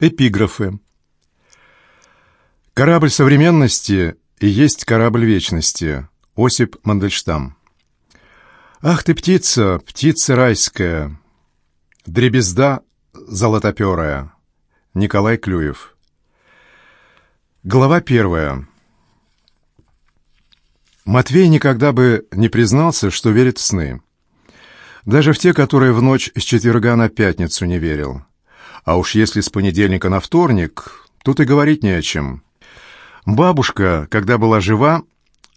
Эпиграфы. Корабль современности и есть корабль вечности. Осип Мандельштам. Ах ты, птица, птица райская, дребезда золотоперая. Николай Клюев. Глава первая. Матвей никогда бы не признался, что верит в сны. Даже в те, которые в ночь с четверга на пятницу не верил. А уж если с понедельника на вторник, тут и говорить не о чем. Бабушка, когда была жива,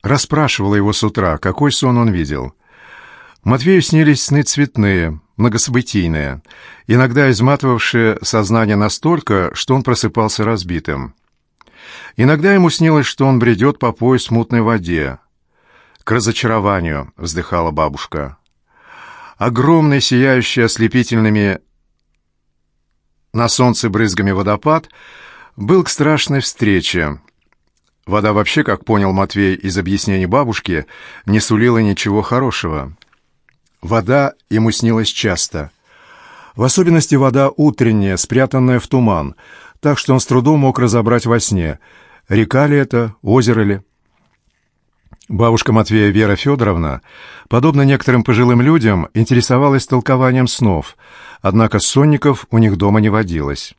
расспрашивала его с утра, какой сон он видел. Матвею снились сны цветные, многособытийные, иногда изматывавшие сознание настолько, что он просыпался разбитым. Иногда ему снилось, что он бредет по пояс в мутной воде. «К разочарованию», — вздыхала бабушка. Огромный, сияющий ослепительными на солнце брызгами водопад был к страшной встрече. Вода вообще, как понял Матвей из объяснений бабушки, не сулила ничего хорошего. Вода ему снилась часто. В особенности вода утренняя, спрятанная в туман, так что он с трудом мог разобрать во сне, река ли это, озеро ли. Бабушка Матвея Вера Федоровна, подобно некоторым пожилым людям, интересовалась толкованием снов, однако сонников у них дома не водилось.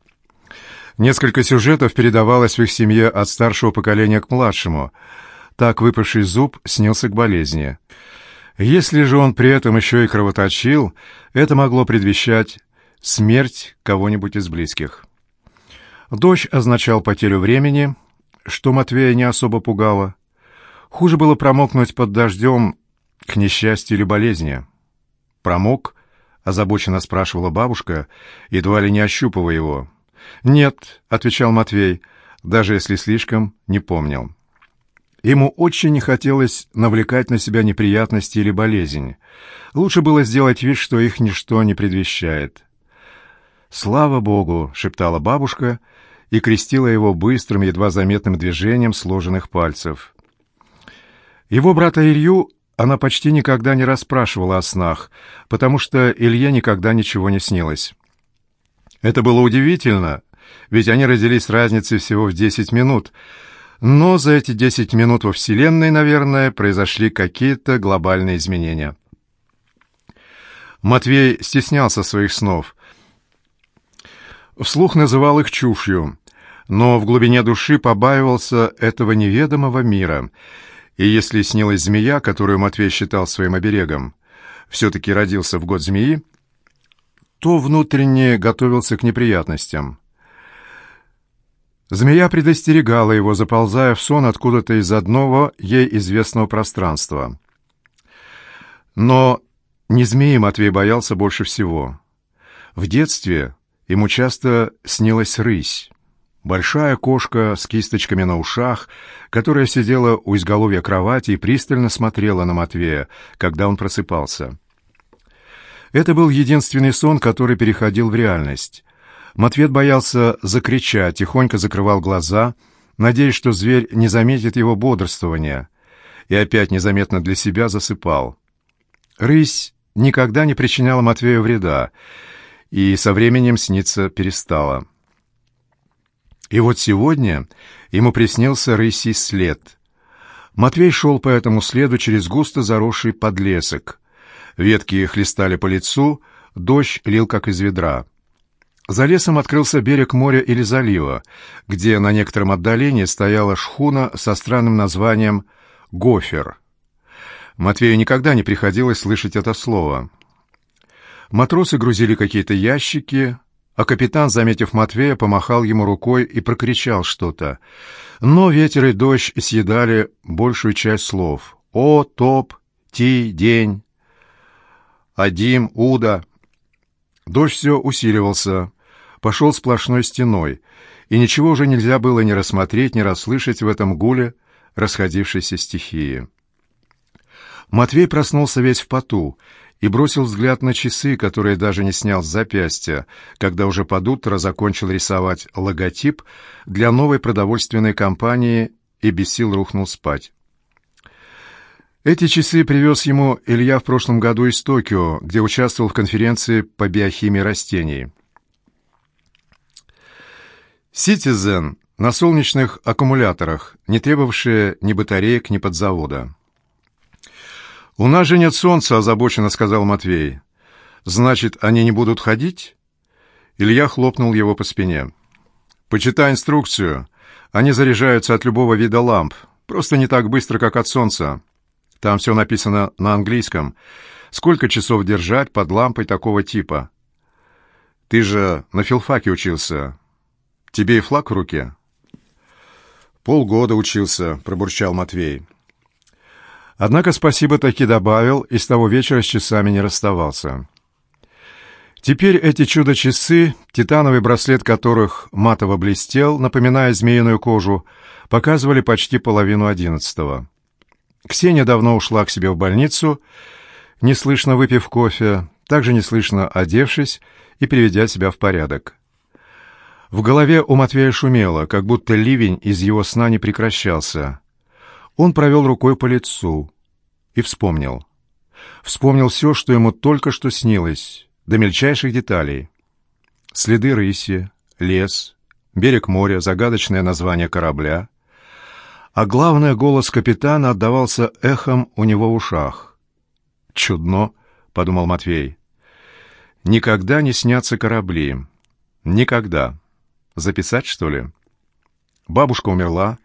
Несколько сюжетов передавалось в их семье от старшего поколения к младшему. Так выпавший зуб снился к болезни. Если же он при этом еще и кровоточил, это могло предвещать смерть кого-нибудь из близких. Дождь означал потерю времени, что Матвея не особо пугало. Хуже было промокнуть под дождем к несчастью или болезни. «Промок?» — озабоченно спрашивала бабушка, едва ли не ощупывая его. «Нет», — отвечал Матвей, даже если слишком не помнил. Ему очень не хотелось навлекать на себя неприятности или болезнь. Лучше было сделать вид, что их ничто не предвещает. «Слава Богу!» — шептала бабушка и крестила его быстрым, едва заметным движением сложенных пальцев. Его брата Илью она почти никогда не расспрашивала о снах, потому что Илье никогда ничего не снилось. Это было удивительно, ведь они родились разницей всего в десять минут, но за эти десять минут во Вселенной, наверное, произошли какие-то глобальные изменения. Матвей стеснялся своих снов. Вслух называл их чушью, но в глубине души побаивался этого неведомого мира — и если снилась змея, которую Матвей считал своим оберегом, все-таки родился в год змеи, то внутренне готовился к неприятностям. Змея предостерегала его, заползая в сон откуда-то из одного ей известного пространства. Но не змеи Матвей боялся больше всего. В детстве ему часто снилась рысь. Большая кошка с кисточками на ушах, которая сидела у изголовья кровати и пристально смотрела на Матвея, когда он просыпался. Это был единственный сон, который переходил в реальность. Матвей боялся закричать, тихонько закрывал глаза, надеясь, что зверь не заметит его бодрствования, и опять незаметно для себя засыпал. Рысь никогда не причиняла Матвею вреда, и со временем сниться перестала. И вот сегодня ему приснился рысий след. Матвей шел по этому следу через густо заросший подлесок. Ветки хлестали по лицу, дождь лил как из ведра. За лесом открылся берег моря или залива, где на некотором отдалении стояла шхуна со странным названием «Гофер». Матвею никогда не приходилось слышать это слово. Матросы грузили какие-то ящики, а капитан, заметив Матвея, помахал ему рукой и прокричал что-то. Но ветер и дождь съедали большую часть слов. «О, топ, ти, день, Адим, Уда». Дождь все усиливался, пошел сплошной стеной, и ничего уже нельзя было ни рассмотреть, ни расслышать в этом гуле расходившейся стихии. Матвей проснулся весь в поту и бросил взгляд на часы, которые даже не снял с запястья, когда уже под утро закончил рисовать логотип для новой продовольственной компании и без сил рухнул спать. Эти часы привез ему Илья в прошлом году из Токио, где участвовал в конференции по биохимии растений. «Ситизен» на солнечных аккумуляторах, не требовавшие ни батареек, ни подзавода. «У нас же нет солнца», — озабоченно сказал Матвей. «Значит, они не будут ходить?» Илья хлопнул его по спине. «Почитай инструкцию. Они заряжаются от любого вида ламп, просто не так быстро, как от солнца. Там все написано на английском. Сколько часов держать под лампой такого типа? Ты же на филфаке учился. Тебе и флаг в руке?» «Полгода учился», — пробурчал Матвей. Однако спасибо таки добавил и с того вечера с часами не расставался. Теперь эти чудо-часы, титановый браслет которых матово блестел, напоминая змеиную кожу, показывали почти половину одиннадцатого. Ксения давно ушла к себе в больницу, неслышно выпив кофе, также неслышно одевшись и приведя себя в порядок. В голове у Матвея шумело, как будто ливень из его сна не прекращался. Он провел рукой по лицу и вспомнил. Вспомнил все, что ему только что снилось до мельчайших деталей. Следы рыси, лес, берег моря, загадочное название корабля. А главное, голос капитана отдавался эхом у него в ушах. «Чудно», — подумал Матвей. «Никогда не снятся корабли. Никогда. Записать, что ли?» Бабушка умерла,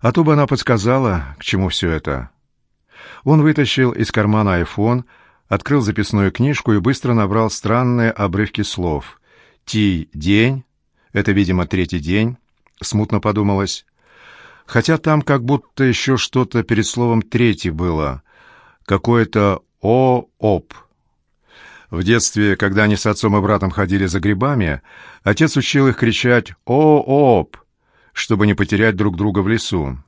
а то бы она подсказала, к чему все это. Он вытащил из кармана айфон — открыл записную книжку и быстро набрал странные обрывки слов. «Ти день» — это, видимо, третий день, смутно подумалось. Хотя там как будто еще что-то перед словом «третий» было. Какое-то «о-оп». В детстве, когда они с отцом и братом ходили за грибами, отец учил их кричать «о-оп», чтобы не потерять друг друга в лесу.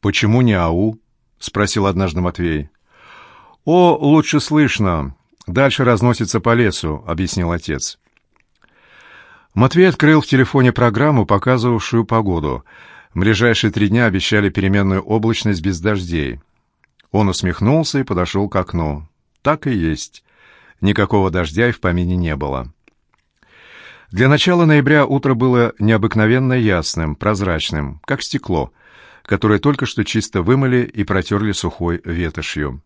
«Почему не ау?» — спросил однажды Матвей. «О, лучше слышно. Дальше разносится по лесу», — объяснил отец. Матвей открыл в телефоне программу, показывавшую погоду. В ближайшие три дня обещали переменную облачность без дождей. Он усмехнулся и подошел к окну. Так и есть. Никакого дождя и в помине не было. Для начала ноября утро было необыкновенно ясным, прозрачным, как стекло, которое только что чисто вымыли и протерли сухой ветошью.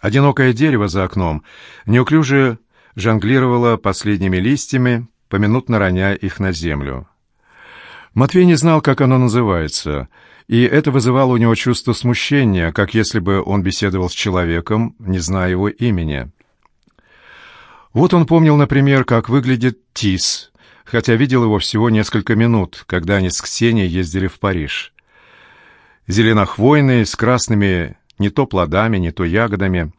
Одинокое дерево за окном неуклюже жонглировало последними листьями, поминутно роняя их на землю. Матвей не знал, как оно называется, и это вызывало у него чувство смущения, как если бы он беседовал с человеком, не зная его имени. Вот он помнил, например, как выглядит Тис, хотя видел его всего несколько минут, когда они с Ксенией ездили в Париж. Зеленохвойный, с красными не то плодами, не то ягодами.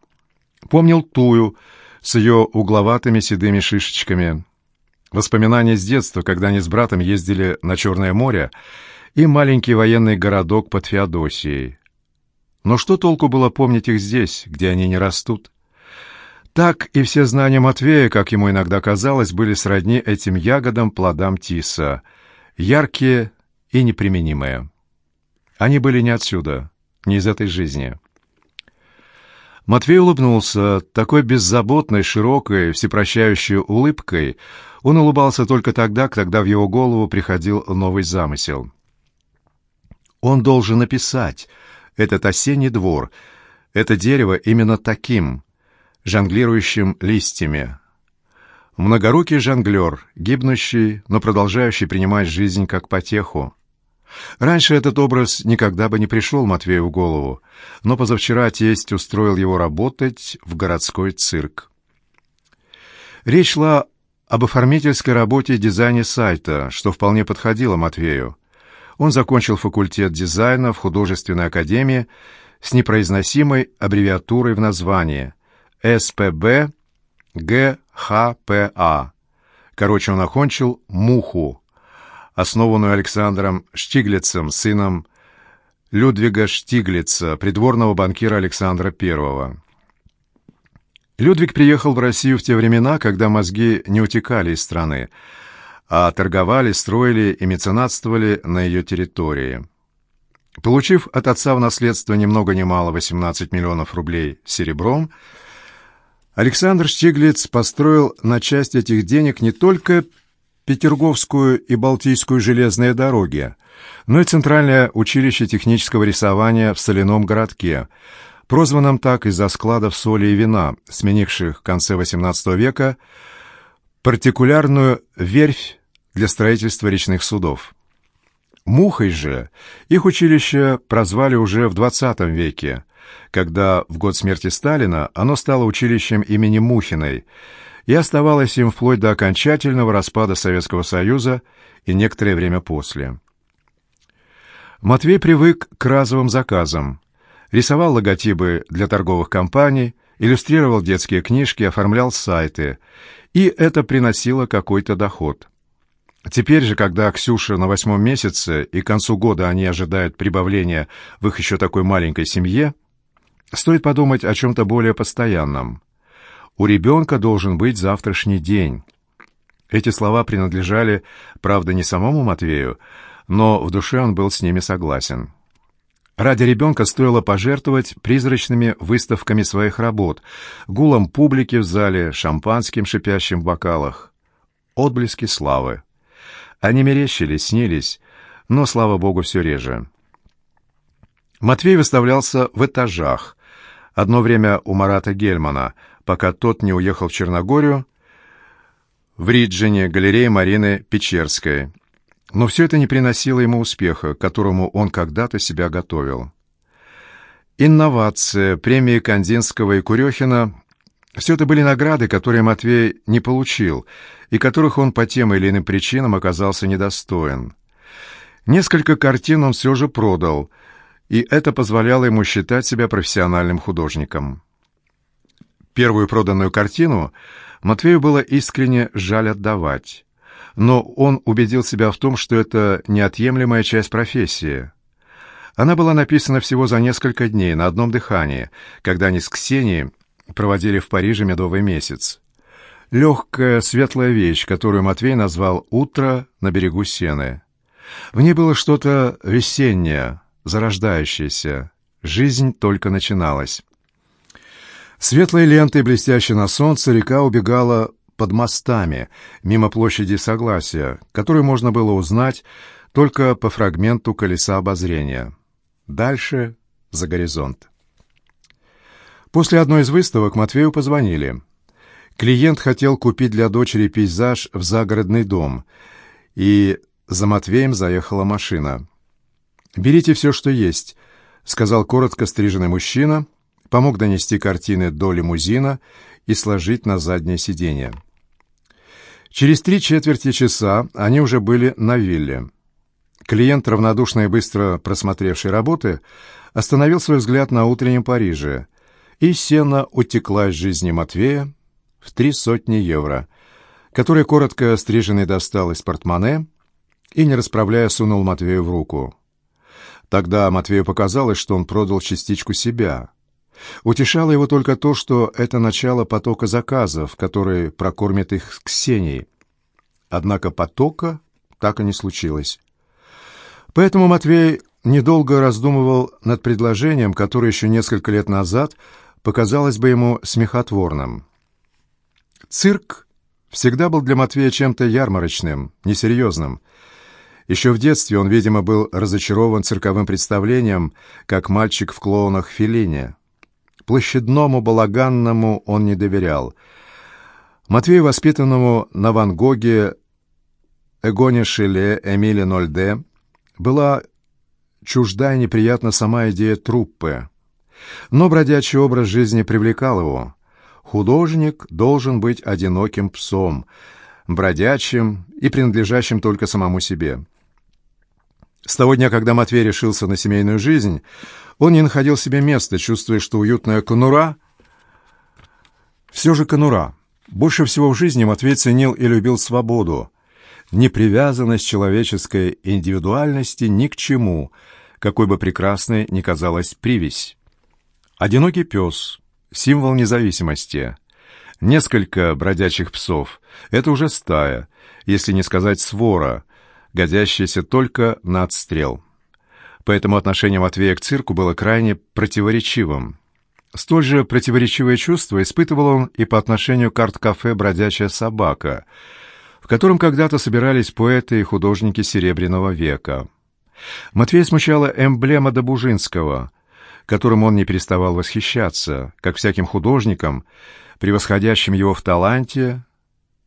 Помнил тую с ее угловатыми седыми шишечками. Воспоминания с детства, когда они с братом ездили на Черное море, и маленький военный городок под Феодосией. Но что толку было помнить их здесь, где они не растут? Так и все знания Матвея, как ему иногда казалось, были сродни этим ягодам, плодам тиса, яркие и неприменимые. Они были не отсюда, не из этой жизни. Матвей улыбнулся такой беззаботной, широкой, всепрощающей улыбкой. Он улыбался только тогда, когда в его голову приходил новый замысел. Он должен написать этот осенний двор, это дерево именно таким, жонглирующим листьями. Многорукий жонглер, гибнущий, но продолжающий принимать жизнь как потеху. Раньше этот образ никогда бы не пришел Матвею в голову, но позавчера тесть устроил его работать в городской цирк. Речь шла об оформительской работе и дизайне сайта, что вполне подходило Матвею. Он закончил факультет дизайна в художественной академии с непроизносимой аббревиатурой в названии СПБ ГХПА. Короче, он окончил МУХУ основанную Александром Штиглицем, сыном Людвига Штиглица, придворного банкира Александра I. Людвиг приехал в Россию в те времена, когда мозги не утекали из страны, а торговали, строили и меценатствовали на ее территории. Получив от отца в наследство ни много ни мало 18 миллионов рублей серебром, Александр Штиглиц построил на часть этих денег не только Петерговскую и Балтийскую железные дороги, но и Центральное училище технического рисования в соляном городке, прозванном так из-за складов соли и вина, сменивших в конце XVIII века партикулярную верфь для строительства речных судов. Мухой же их училище прозвали уже в XX веке, когда в год смерти Сталина оно стало училищем имени Мухиной и оставалось им вплоть до окончательного распада Советского Союза и некоторое время после. Матвей привык к разовым заказам, рисовал логотипы для торговых компаний, иллюстрировал детские книжки, оформлял сайты, и это приносило какой-то доход. Теперь же, когда Ксюша на восьмом месяце и к концу года они ожидают прибавления в их еще такой маленькой семье, стоит подумать о чем-то более постоянном. У ребенка должен быть завтрашний день. Эти слова принадлежали, правда, не самому Матвею, но в душе он был с ними согласен. Ради ребенка стоило пожертвовать призрачными выставками своих работ, гулом публики в зале, шампанским шипящим в бокалах. Отблески славы. Они мерещились, снились, но, слава богу, все реже. Матвей выставлялся в этажах. Одно время у Марата Гельмана, пока тот не уехал в Черногорию, в Риджине, галерее Марины Печерской — но все это не приносило ему успеха, к которому он когда-то себя готовил. Инновация, премии Кандинского и Курехина — все это были награды, которые Матвей не получил, и которых он по тем или иным причинам оказался недостоин. Несколько картин он все же продал, и это позволяло ему считать себя профессиональным художником. Первую проданную картину Матвею было искренне жаль отдавать но он убедил себя в том, что это неотъемлемая часть профессии. Она была написана всего за несколько дней на одном дыхании, когда они с Ксенией проводили в Париже медовый месяц. Легкая, светлая вещь, которую Матвей назвал «Утро на берегу Сены». В ней было что-то весеннее, зарождающееся. Жизнь только начиналась. Светлой лентой, блестящей на солнце, река убегала под мостами, мимо площади Согласия, которую можно было узнать только по фрагменту колеса обозрения. Дальше — за горизонт. После одной из выставок Матвею позвонили. Клиент хотел купить для дочери пейзаж в загородный дом, и за Матвеем заехала машина. «Берите все, что есть», — сказал коротко стриженный мужчина, помог донести картины до лимузина и сложить на заднее сиденье. Через три четверти часа они уже были на вилле. Клиент, равнодушно и быстро просмотревший работы, остановил свой взгляд на утреннем Париже, и сена утекла из жизни Матвея в три сотни евро, которые коротко стриженный достал из портмоне и, не расправляя, сунул Матвею в руку. Тогда Матвею показалось, что он продал частичку себя — Утешало его только то, что это начало потока заказов, который прокормит их с Ксенией. Однако потока так и не случилось. Поэтому Матвей недолго раздумывал над предложением, которое еще несколько лет назад показалось бы ему смехотворным. Цирк всегда был для Матвея чем-то ярмарочным, несерьезным. Еще в детстве он, видимо, был разочарован цирковым представлением, как мальчик в клоунах Феллине. Площадному балаганному он не доверял. Матвею, воспитанному на Ван Гоге, Эгоне Шеле, Эмиле Нольде, была чужда и неприятна сама идея труппы. Но бродячий образ жизни привлекал его. Художник должен быть одиноким псом, бродячим и принадлежащим только самому себе. С того дня, когда Матвей решился на семейную жизнь, он не находил себе места, чувствуя, что уютная конура все же конура. Больше всего в жизни Матвей ценил и любил свободу, непривязанность человеческой индивидуальности ни к чему, какой бы прекрасной ни казалась привязь. Одинокий пес — символ независимости. Несколько бродячих псов — это уже стая, если не сказать свора, годящаяся только на отстрел поэтому отношение Матвея к цирку было крайне противоречивым. Столь же противоречивое чувство испытывал он и по отношению к арт-кафе «Бродячая собака», в котором когда-то собирались поэты и художники Серебряного века. Матвея смущала эмблема Добужинского, которым он не переставал восхищаться, как всяким художником, превосходящим его в таланте,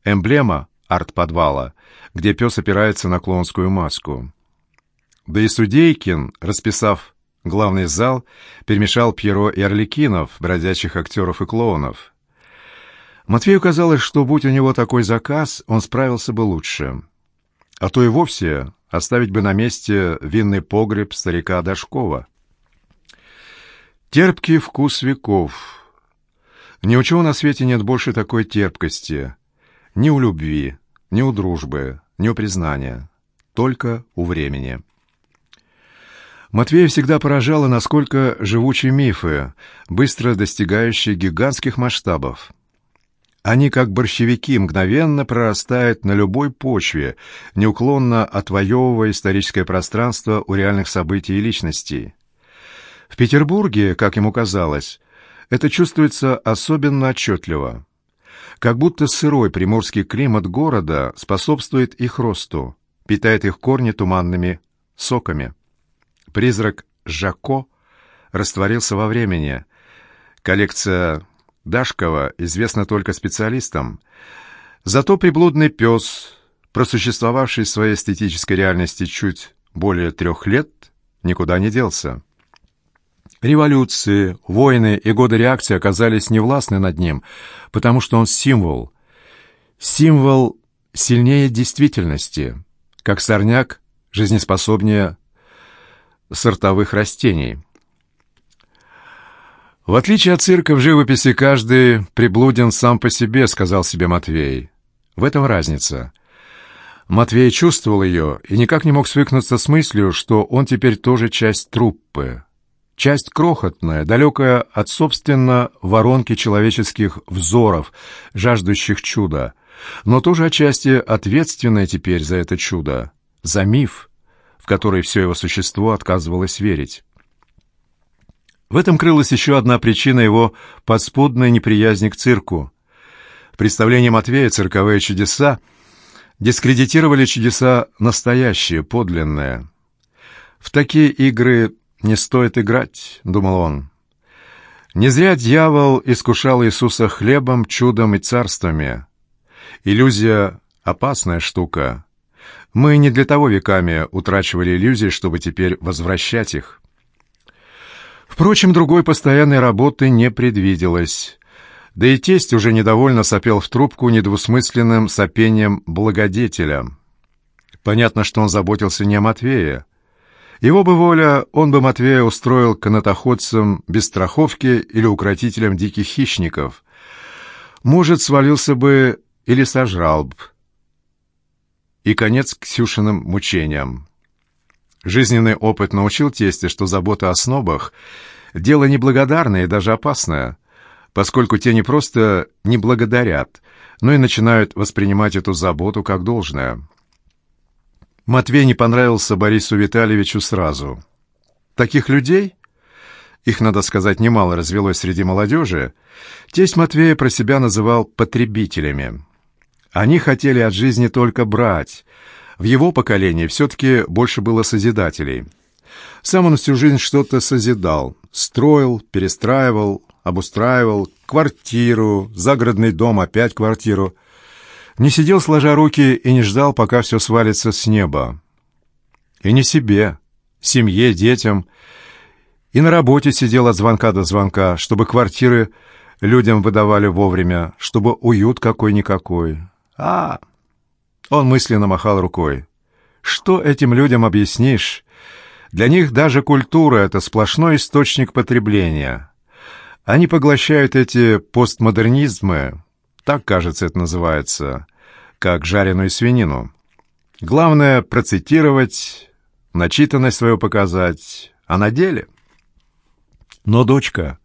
эмблема арт-подвала, где пес опирается на клоунскую маску. Да и Судейкин, расписав главный зал, перемешал Пьеро и Орликинов, бродячих актеров и клоунов. Матвею казалось, что будь у него такой заказ, он справился бы лучше. А то и вовсе оставить бы на месте винный погреб старика Дашкова. Терпкий вкус веков. Ни у чего на свете нет больше такой терпкости. Ни у любви, ни у дружбы, ни у признания. Только у времени. Матвея всегда поражало, насколько живучи мифы, быстро достигающие гигантских масштабов. Они, как борщевики, мгновенно прорастают на любой почве, неуклонно отвоевывая историческое пространство у реальных событий и личностей. В Петербурге, как ему казалось, это чувствуется особенно отчетливо. Как будто сырой приморский климат города способствует их росту, питает их корни туманными соками. Призрак Жако растворился во времени. Коллекция Дашкова известна только специалистам. Зато приблудный пес, просуществовавший в своей эстетической реальности чуть более трех лет, никуда не делся. Революции, войны и годы реакции оказались невластны над ним, потому что он символ. Символ сильнее действительности, как сорняк жизнеспособнее сортовых растений. «В отличие от цирка, в живописи каждый приблуден сам по себе», — сказал себе Матвей. «В этом разница». Матвей чувствовал ее и никак не мог свыкнуться с мыслью, что он теперь тоже часть труппы. Часть крохотная, далекая от, собственно, воронки человеческих взоров, жаждущих чуда, но тоже отчасти ответственная теперь за это чудо, за миф, в все его существо отказывалось верить. В этом крылась еще одна причина его подспудной неприязни к цирку. В представлении Матвея цирковые чудеса дискредитировали чудеса настоящие, подлинные. В такие игры не стоит играть, думал он. Не зря дьявол искушал Иисуса хлебом, чудом и царствами. Иллюзия — опасная штука. Мы не для того веками утрачивали иллюзии, чтобы теперь возвращать их. Впрочем, другой постоянной работы не предвиделось. Да и тесть уже недовольно сопел в трубку недвусмысленным сопением благодетеля. Понятно, что он заботился не о Матвее. Его бы воля, он бы Матвея устроил канатоходцем без страховки или укротителем диких хищников. Может, свалился бы или сожрал бы и конец Ксюшиным мучениям. Жизненный опыт научил тесте, что забота о снобах — дело неблагодарное и даже опасное, поскольку те не просто не благодарят, но и начинают воспринимать эту заботу как должное. Матвей не понравился Борису Витальевичу сразу. Таких людей, их, надо сказать, немало развелось среди молодежи, тесть Матвея про себя называл «потребителями». Они хотели от жизни только брать. В его поколении все-таки больше было созидателей. Сам он всю жизнь что-то созидал. Строил, перестраивал, обустраивал квартиру, загородный дом, опять квартиру. Не сидел сложа руки и не ждал, пока все свалится с неба. И не себе, семье, детям. И на работе сидел от звонка до звонка, чтобы квартиры людям выдавали вовремя, чтобы уют какой-никакой. А, он мысленно махал рукой. Что этим людям объяснишь? Для них даже культура — это сплошной источник потребления. Они поглощают эти постмодернизмы, так, кажется, это называется, как жареную свинину. Главное — процитировать, начитанность свою показать, а на деле... Но дочка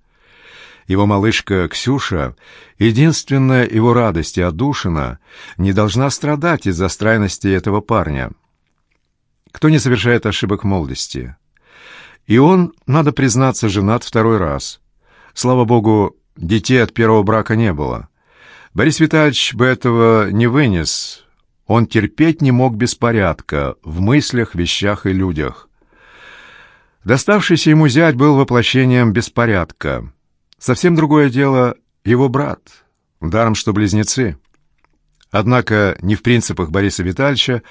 его малышка Ксюша, единственная его радость и отдушина, не должна страдать из-за странности этого парня. Кто не совершает ошибок молодости? И он, надо признаться, женат второй раз. Слава богу, детей от первого брака не было. Борис Витальевич бы этого не вынес. Он терпеть не мог беспорядка в мыслях, вещах и людях. Доставшийся ему зять был воплощением беспорядка. Совсем другое дело его брат, даром что близнецы. Однако не в принципах Бориса Витальевича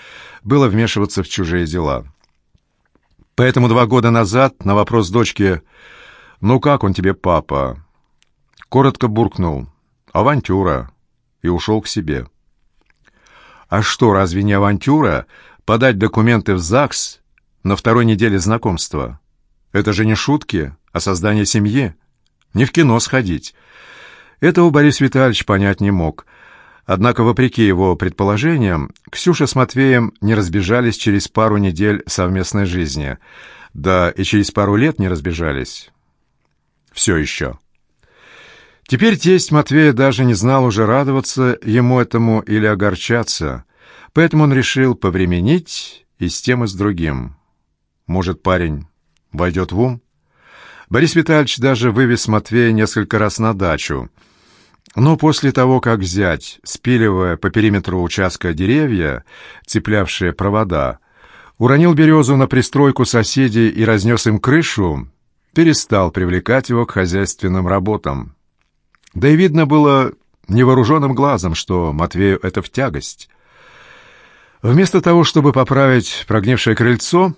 было вмешиваться в чужие дела. Поэтому два года назад на вопрос дочки «Ну как он тебе, папа?» коротко буркнул «Авантюра» и ушел к себе. А что, разве не авантюра подать документы в ЗАГС на второй неделе знакомства? Это же не шутки, а создание семьи. Не в кино сходить. Этого Борис Витальевич понять не мог. Однако, вопреки его предположениям, Ксюша с Матвеем не разбежались через пару недель совместной жизни. Да и через пару лет не разбежались. Все еще. Теперь тесть Матвея даже не знал уже радоваться ему этому или огорчаться, поэтому он решил повременить и с тем, и с другим. Может, парень войдет в ум? Борис Витальевич даже вывез Матвея несколько раз на дачу. Но после того, как взять, спиливая по периметру участка деревья, цеплявшие провода, уронил березу на пристройку соседей и разнес им крышу, перестал привлекать его к хозяйственным работам. Да и видно было невооруженным глазом, что Матвею это в тягость. Вместо того, чтобы поправить прогнившее крыльцо,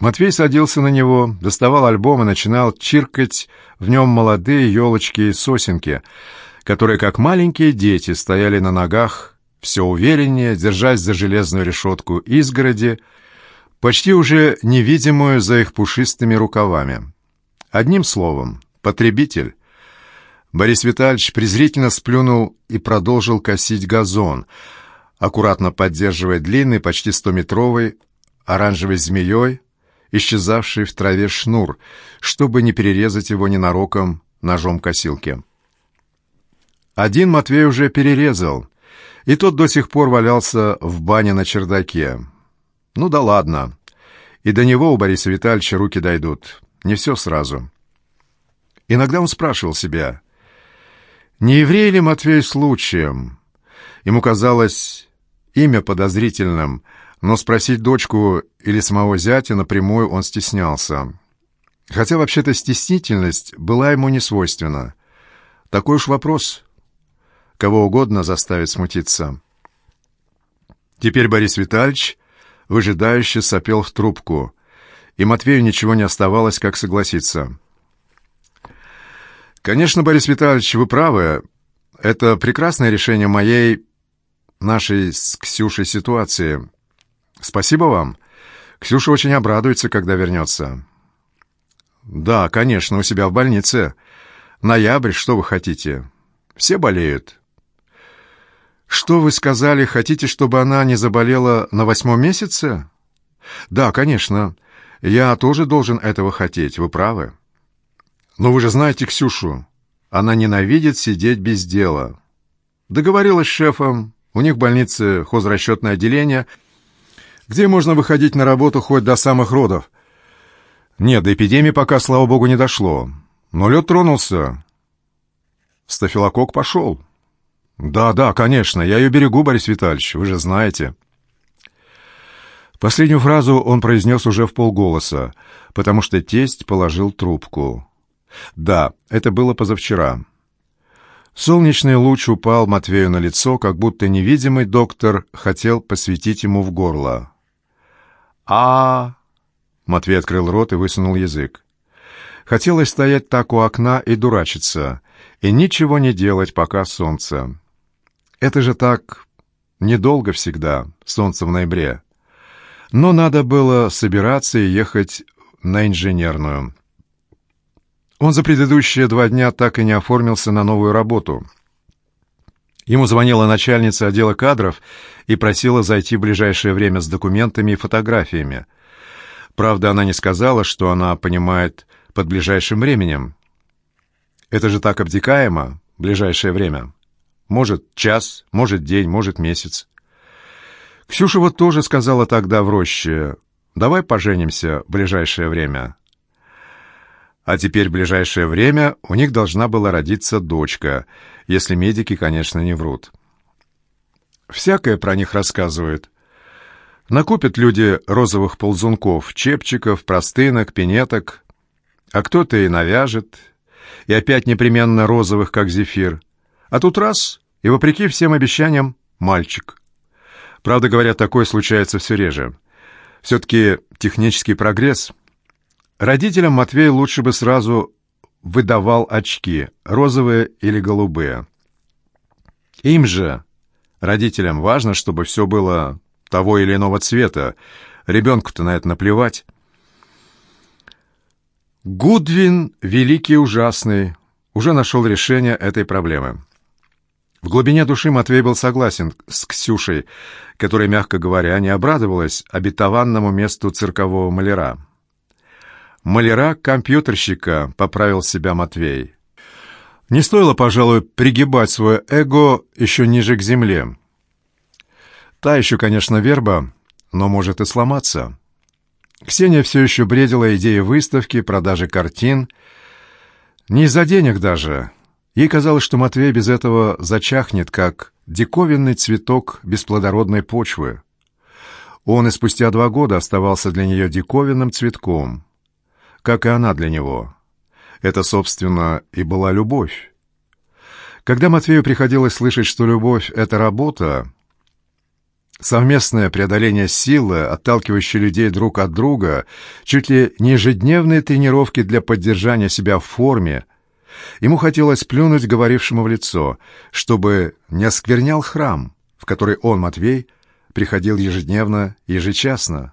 Матвей садился на него, доставал альбом и начинал чиркать в нем молодые елочки и сосенки, которые, как маленькие дети, стояли на ногах, все увереннее, держась за железную решетку изгороди, почти уже невидимую за их пушистыми рукавами. Одним словом, потребитель. Борис Витальевич презрительно сплюнул и продолжил косить газон, аккуратно поддерживая длинный, почти стометровый, оранжевой змеей, исчезавший в траве шнур, чтобы не перерезать его ненароком ножом косилки. Один Матвей уже перерезал, и тот до сих пор валялся в бане на чердаке. Ну да ладно, и до него у Бориса Витальевича руки дойдут, не все сразу. Иногда он спрашивал себя, не еврей ли Матвей случаем? Ему казалось имя подозрительным, но спросить дочку или самого зятя напрямую он стеснялся. Хотя вообще-то стеснительность была ему не свойственна. Такой уж вопрос. Кого угодно заставит смутиться. Теперь Борис Витальевич выжидающе сопел в трубку, и Матвею ничего не оставалось, как согласиться. «Конечно, Борис Витальевич, вы правы. Это прекрасное решение моей, нашей с Ксюшей ситуации. Спасибо вам. Ксюша очень обрадуется, когда вернется». «Да, конечно, у себя в больнице. Ноябрь, что вы хотите? Все болеют». «Что вы сказали? Хотите, чтобы она не заболела на восьмом месяце?» «Да, конечно. Я тоже должен этого хотеть, вы правы». Но вы же знаете Ксюшу. Она ненавидит сидеть без дела. Договорилась с шефом. У них в больнице хозрасчетное отделение, где можно выходить на работу хоть до самых родов. Нет, до эпидемии пока, слава богу, не дошло. Но лед тронулся. Стафилокок пошел. Да, да, конечно, я ее берегу, Борис Витальевич, вы же знаете. Последнюю фразу он произнес уже в полголоса, потому что тесть положил трубку. Да, это было позавчера. Солнечный луч упал Матвею на лицо, как будто невидимый доктор хотел посветить ему в горло. А Матвей открыл рот и высунул язык. Хотелось стоять так у окна и дурачиться, и ничего не делать, пока солнце. Это же так недолго всегда, солнце в ноябре. Но надо было собираться и ехать на инженерную. Он за предыдущие два дня так и не оформился на новую работу. Ему звонила начальница отдела кадров и просила зайти в ближайшее время с документами и фотографиями. Правда, она не сказала, что она понимает под ближайшим временем. Это же так обтекаемо, ближайшее время. Может, час, может, день, может, месяц. Ксюша вот тоже сказала тогда в роще, «Давай поженимся в ближайшее время». А теперь в ближайшее время у них должна была родиться дочка, если медики, конечно, не врут. Всякое про них рассказывают. Накупят люди розовых ползунков, чепчиков, простынок, пинеток, а кто-то и навяжет, и опять непременно розовых, как зефир. А тут раз, и вопреки всем обещаниям, мальчик. Правда, говорят, такое случается все реже. Все-таки технический прогресс. Родителям Матвей лучше бы сразу выдавал очки, розовые или голубые. Им же, родителям, важно, чтобы все было того или иного цвета. Ребенку-то на это наплевать. Гудвин, великий ужасный, уже нашел решение этой проблемы. В глубине души Матвей был согласен с Ксюшей, которая, мягко говоря, не обрадовалась обетованному месту циркового маляра. «Маляра-компьютерщика», — поправил себя Матвей. Не стоило, пожалуй, пригибать свое эго еще ниже к земле. Та еще, конечно, верба, но может и сломаться. Ксения все еще бредила идеей выставки, продажи картин. Не из-за денег даже. Ей казалось, что Матвей без этого зачахнет, как диковинный цветок бесплодородной почвы. Он и спустя два года оставался для нее диковинным цветком, как и она для него. Это, собственно, и была любовь. Когда Матвею приходилось слышать, что любовь — это работа, Совместное преодоление силы, отталкивающей людей друг от друга, чуть ли не ежедневные тренировки для поддержания себя в форме. Ему хотелось плюнуть говорившему в лицо, чтобы не осквернял храм, в который он, Матвей, приходил ежедневно, ежечасно.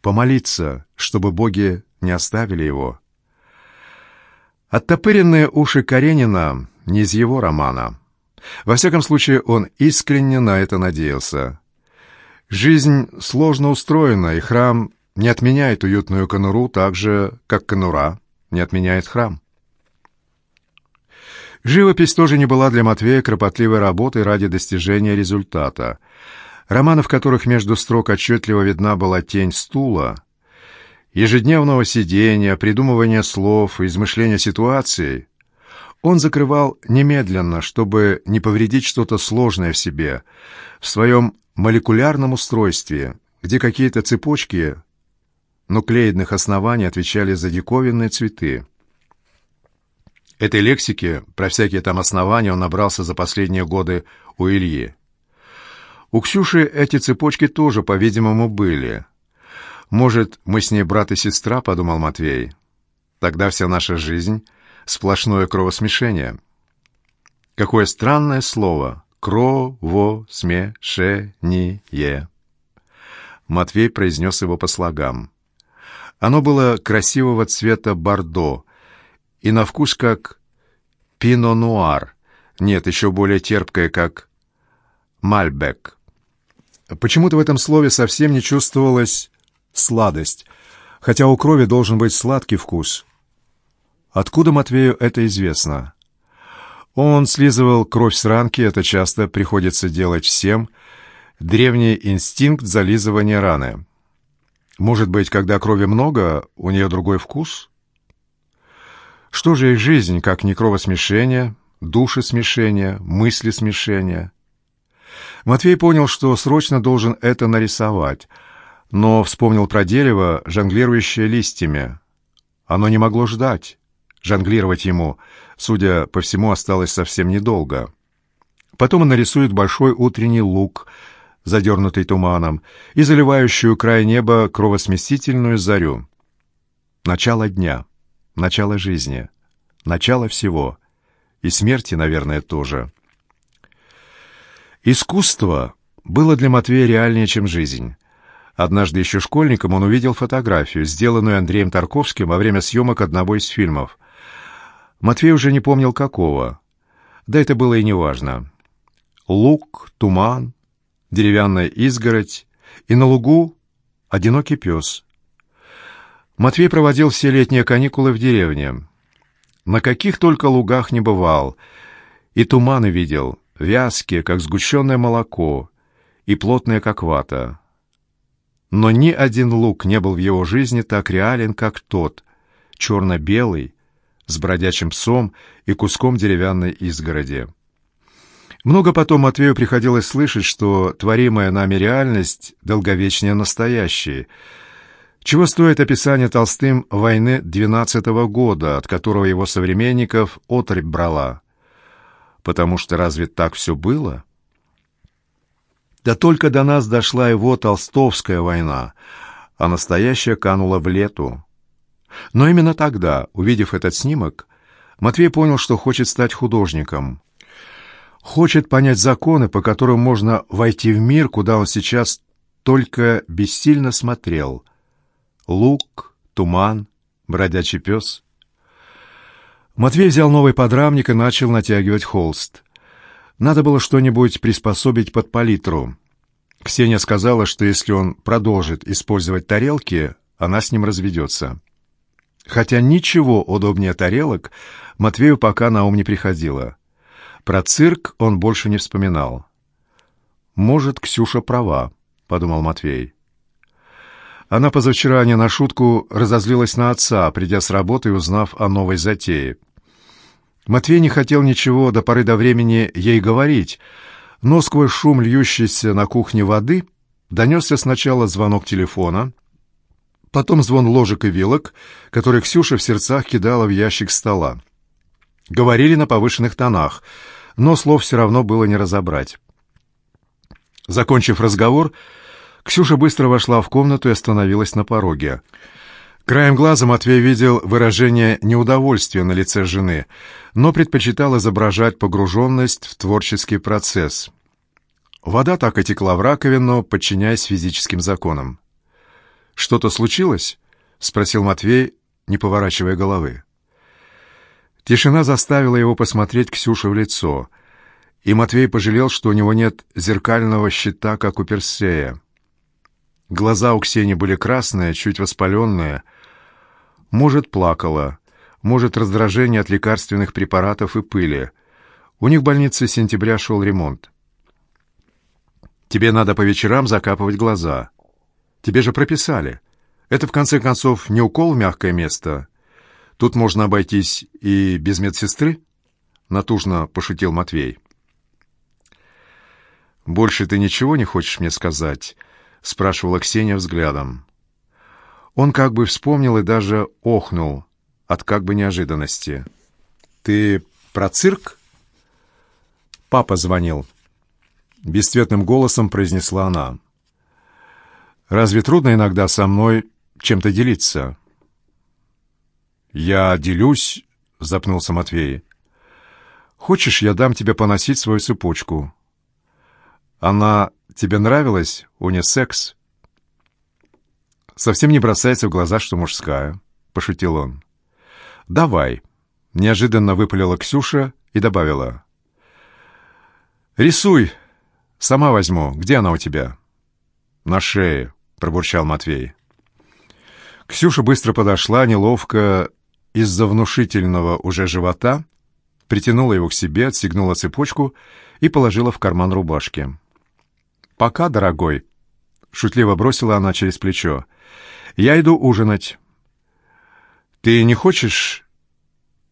Помолиться, чтобы боги не оставили его. Оттопыренные уши Каренина не из его романа. Во всяком случае, он искренне на это надеялся. Жизнь сложно устроена, и храм не отменяет уютную конуру так же, как конура не отменяет храм. Живопись тоже не была для Матвея кропотливой работой ради достижения результата. Романы, в которых между строк отчетливо видна была тень стула, ежедневного сидения, придумывания слов измышления ситуаций, он закрывал немедленно, чтобы не повредить что-то сложное в себе, в своем молекулярном устройстве, где какие-то цепочки нуклеидных оснований отвечали за диковинные цветы. Этой лексики про всякие там основания он набрался за последние годы у Ильи. У Ксюши эти цепочки тоже, по-видимому, были. «Может, мы с ней брат и сестра?» — подумал Матвей. «Тогда вся наша жизнь — сплошное кровосмешение». Какое странное слово «Крово-сме-ше-ни-е». Матвей произнес его по слогам. Оно было красивого цвета бордо и на вкус как пино-нуар, нет, еще более терпкое, как мальбек. Почему-то в этом слове совсем не чувствовалась сладость, хотя у крови должен быть сладкий вкус. Откуда Матвею это известно? Он слизывал кровь с ранки, это часто приходится делать всем. Древний инстинкт зализывания раны. Может быть, когда крови много, у нее другой вкус? Что же их жизнь, как не кровосмешение, душесмешение, мыслесмешение? Матвей понял, что срочно должен это нарисовать, но вспомнил про дерево, жонглирующее листьями. Оно не могло ждать. Жонглировать ему, судя по всему, осталось совсем недолго. Потом он нарисует большой утренний луг, задернутый туманом, и заливающую край неба кровосмесительную зарю. Начало дня, начало жизни, начало всего. И смерти, наверное, тоже. Искусство было для Матвея реальнее, чем жизнь. Однажды еще школьником он увидел фотографию, сделанную Андреем Тарковским во время съемок одного из фильмов. Матвей уже не помнил какого. Да это было и неважно. Лук, туман, деревянная изгородь, и на лугу одинокий пес. Матвей проводил все летние каникулы в деревне. На каких только лугах не бывал. И туманы видел, вязкие, как сгущенное молоко, и плотные, как вата. Но ни один луг не был в его жизни так реален, как тот, черно-белый, с бродячим псом и куском деревянной изгороди. Много потом Матвею приходилось слышать, что творимая нами реальность долговечнее настоящей. Чего стоит описание Толстым войны двенадцатого года, от которого его современников отрыбь брала? Потому что разве так все было? Да только до нас дошла его толстовская война, а настоящая канула в лету. Но именно тогда, увидев этот снимок, Матвей понял, что хочет стать художником. Хочет понять законы, по которым можно войти в мир, куда он сейчас только бессильно смотрел. Лук, туман, бродячий пес. Матвей взял новый подрамник и начал натягивать холст. Надо было что-нибудь приспособить под палитру. Ксения сказала, что если он продолжит использовать тарелки, она с ним разведется. Хотя ничего удобнее тарелок Матвею пока на ум не приходило. Про цирк он больше не вспоминал. «Может, Ксюша права», — подумал Матвей. Она позавчера не на шутку разозлилась на отца, придя с работы и узнав о новой затее. Матвей не хотел ничего до поры до времени ей говорить, но сквозь шум льющейся на кухне воды донесся сначала звонок телефона, потом звон ложек и вилок, которые Ксюша в сердцах кидала в ящик стола. Говорили на повышенных тонах, но слов все равно было не разобрать. Закончив разговор, Ксюша быстро вошла в комнату и остановилась на пороге. Краем глаза Матвей видел выражение неудовольствия на лице жены, но предпочитал изображать погруженность в творческий процесс. Вода так и текла в раковину, подчиняясь физическим законам. «Что-то случилось?» — спросил Матвей, не поворачивая головы. Тишина заставила его посмотреть Ксюше в лицо, и Матвей пожалел, что у него нет зеркального щита, как у Персея. Глаза у Ксении были красные, чуть воспаленные. Может, плакала, может, раздражение от лекарственных препаратов и пыли. У них в больнице с сентября шел ремонт. «Тебе надо по вечерам закапывать глаза. Тебе же прописали. Это, в конце концов, не укол в мягкое место, Тут можно обойтись и без медсестры?» — натужно пошутил Матвей. «Больше ты ничего не хочешь мне сказать?» — спрашивала Ксения взглядом. Он как бы вспомнил и даже охнул от как бы неожиданности. «Ты про цирк?» «Папа звонил», — бесцветным голосом произнесла она. «Разве трудно иногда со мной чем-то делиться?» «Я делюсь», — запнулся Матвей. «Хочешь, я дам тебе поносить свою цепочку?» «Она тебе нравилась, унисекс?» «Совсем не бросается в глаза, что мужская», — пошутил он. «Давай», — неожиданно выпалила Ксюша и добавила. «Рисуй, сама возьму. Где она у тебя?» «На шее», — пробурчал Матвей. Ксюша быстро подошла, неловко из-за внушительного уже живота, притянула его к себе, отстегнула цепочку и положила в карман рубашки. «Пока, дорогой», — шутливо бросила она через плечо. «Я иду ужинать». «Ты не хочешь...»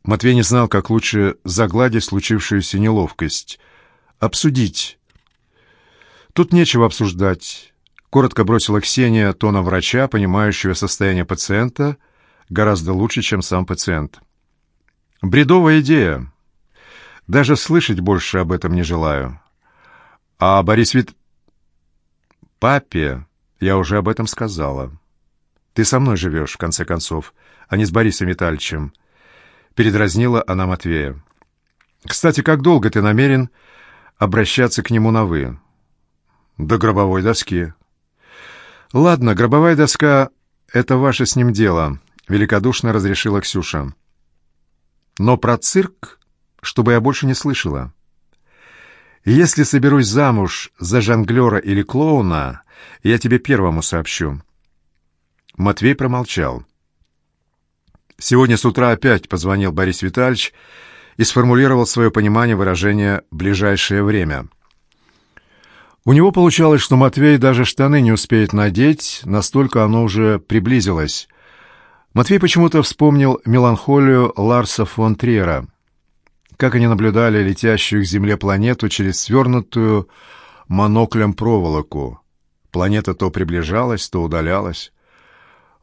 Матвей не знал, как лучше загладить случившуюся неловкость. «Обсудить». «Тут нечего обсуждать», — коротко бросила Ксения тоном врача, понимающего состояние пациента — гораздо лучше, чем сам пациент. Бредовая идея. Даже слышать больше об этом не желаю. А Борис Вит... Папе я уже об этом сказала. Ты со мной живешь, в конце концов, а не с Борисом Витальевичем. Передразнила она Матвея. Кстати, как долго ты намерен обращаться к нему на «вы»? До гробовой доски. Ладно, гробовая доска — это ваше с ним дело великодушно разрешила Ксюша. Но про цирк, чтобы я больше не слышала. Если соберусь замуж за жонглера или клоуна, я тебе первому сообщу. Матвей промолчал. Сегодня с утра опять позвонил Борис Витальевич и сформулировал свое понимание выражения «ближайшее время». У него получалось, что Матвей даже штаны не успеет надеть, настолько оно уже приблизилось — Матвей почему-то вспомнил меланхолию Ларса фон Триера. Как они наблюдали летящую к Земле планету через свернутую моноклем проволоку. Планета то приближалась, то удалялась.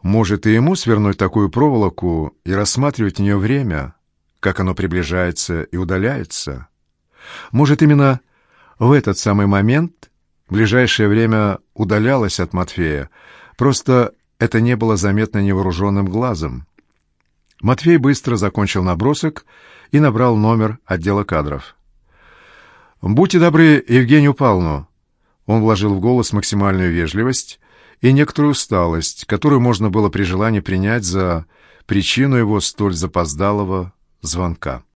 Может, и ему свернуть такую проволоку и рассматривать в нее время, как оно приближается и удаляется? Может, именно в этот самый момент ближайшее время удалялось от Матфея, просто это не было заметно невооруженным глазом. Матвей быстро закончил набросок и набрал номер отдела кадров. «Будьте добры, Евгению Павловну!» Он вложил в голос максимальную вежливость и некоторую усталость, которую можно было при желании принять за причину его столь запоздалого звонка.